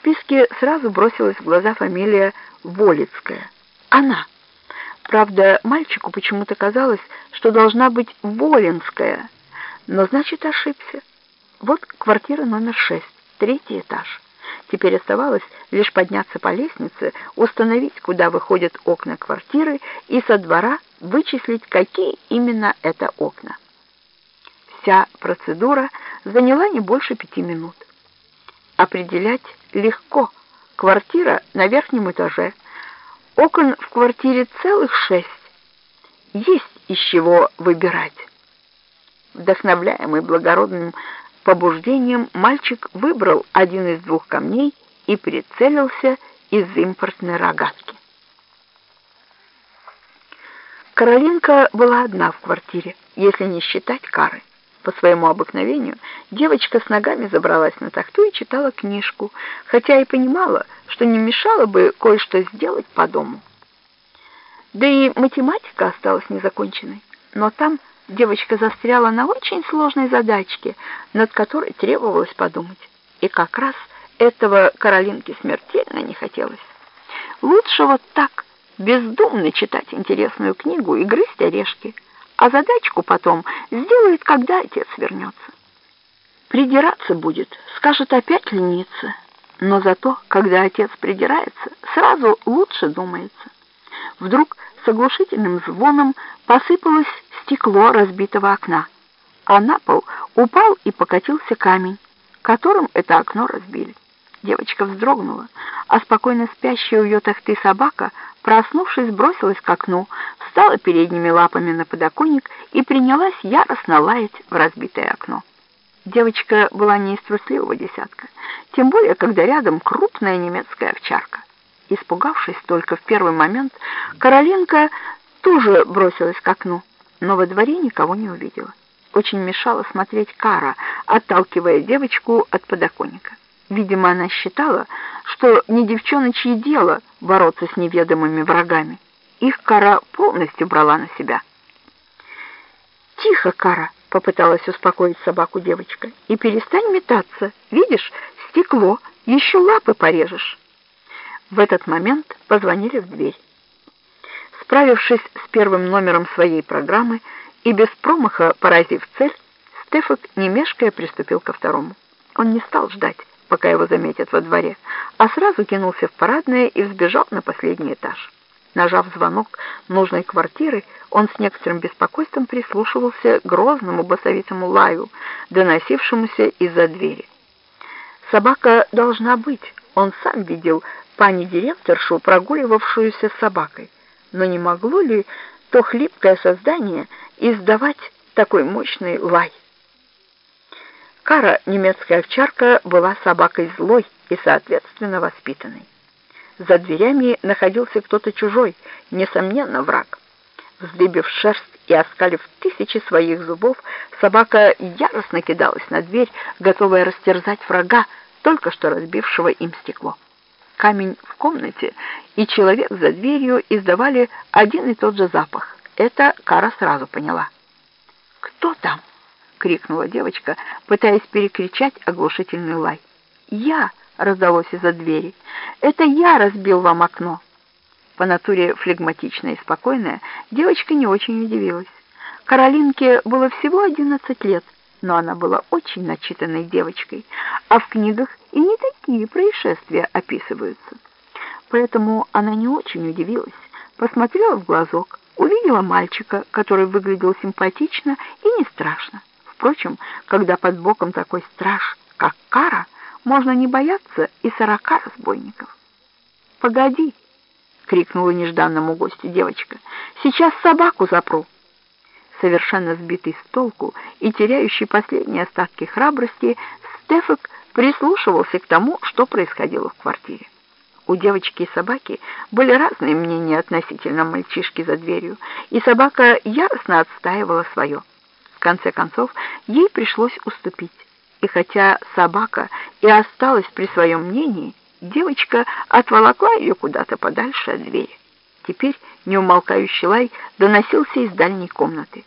списке сразу бросилась в глаза фамилия Волицкая. Она. Правда, мальчику почему-то казалось, что должна быть Волинская, но значит ошибся. Вот квартира номер шесть, третий этаж. Теперь оставалось лишь подняться по лестнице, установить, куда выходят окна квартиры, и со двора вычислить, какие именно это окна. Вся процедура заняла не больше пяти минут. Определять легко. Квартира на верхнем этаже. Окон в квартире целых шесть. Есть из чего выбирать. Вдохновляемый благородным побуждением мальчик выбрал один из двух камней и прицелился из импортной рогатки. Каролинка была одна в квартире, если не считать кары. По своему обыкновению девочка с ногами забралась на тахту и читала книжку, хотя и понимала, что не мешало бы кое-что сделать по дому. Да и математика осталась незаконченной, но там девочка застряла на очень сложной задачке, над которой требовалось подумать. И как раз этого Каролинке смертельно не хотелось. Лучше вот так, бездумно читать интересную книгу и грызть орешки, а задачку потом сделает, когда отец вернется. Придираться будет, скажет опять лениться, но зато, когда отец придирается, сразу лучше думается. Вдруг с оглушительным звоном посыпалось стекло разбитого окна, а на пол упал и покатился камень, которым это окно разбили. Девочка вздрогнула, а спокойно спящая у ее тахты собака, проснувшись, бросилась к окну, встала передними лапами на подоконник и принялась яростно лаять в разбитое окно. Девочка была не из трусливого десятка, тем более, когда рядом крупная немецкая овчарка. Испугавшись только в первый момент, Каролинка тоже бросилась к окну, но во дворе никого не увидела. Очень мешала смотреть Кара, отталкивая девочку от подоконника. Видимо, она считала, что не девчоночье дело бороться с неведомыми врагами. Их Кара полностью брала на себя. «Тихо, Кара!» — попыталась успокоить собаку девочка. «И перестань метаться. Видишь, стекло, еще лапы порежешь». В этот момент позвонили в дверь. Справившись с первым номером своей программы и без промаха поразив цель, Стефак, не мешкая, приступил ко второму. Он не стал ждать, пока его заметят во дворе, а сразу кинулся в парадное и взбежал на последний этаж. Нажав звонок нужной квартиры, он с некоторым беспокойством прислушивался к грозному басовитому лаю, доносившемуся из-за двери. Собака должна быть, он сам видел пани-директоршу, прогуливавшуюся собакой. Но не могло ли то хлипкое создание издавать такой мощный лай? Кара, немецкая овчарка, была собакой злой и, соответственно, воспитанной. За дверями находился кто-то чужой, несомненно, враг. Вздыбив шерсть и оскалив тысячи своих зубов, собака яростно кидалась на дверь, готовая растерзать врага, только что разбившего им стекло. Камень в комнате и человек за дверью издавали один и тот же запах. Это Кара сразу поняла. «Кто там?» — крикнула девочка, пытаясь перекричать оглушительный лай. «Я!» — раздалось из-за двери. «Это я разбил вам окно!» По натуре флегматичная и спокойная, девочка не очень удивилась. Каролинке было всего одиннадцать лет, но она была очень начитанной девочкой, а в книгах и не такие происшествия описываются. Поэтому она не очень удивилась, посмотрела в глазок, увидела мальчика, который выглядел симпатично и не страшно. Впрочем, когда под боком такой страж, как Кара, можно не бояться и сорока разбойников. «Погоди!» — крикнула нежданному гостю девочка. «Сейчас собаку запру!» совершенно сбитый с толку и теряющий последние остатки храбрости, Стефак прислушивался к тому, что происходило в квартире. У девочки и собаки были разные мнения относительно мальчишки за дверью, и собака яростно отстаивала свое. В конце концов, ей пришлось уступить. И хотя собака и осталась при своем мнении, девочка отволокла ее куда-то подальше от двери. Теперь неумолкающий лай доносился из дальней комнаты.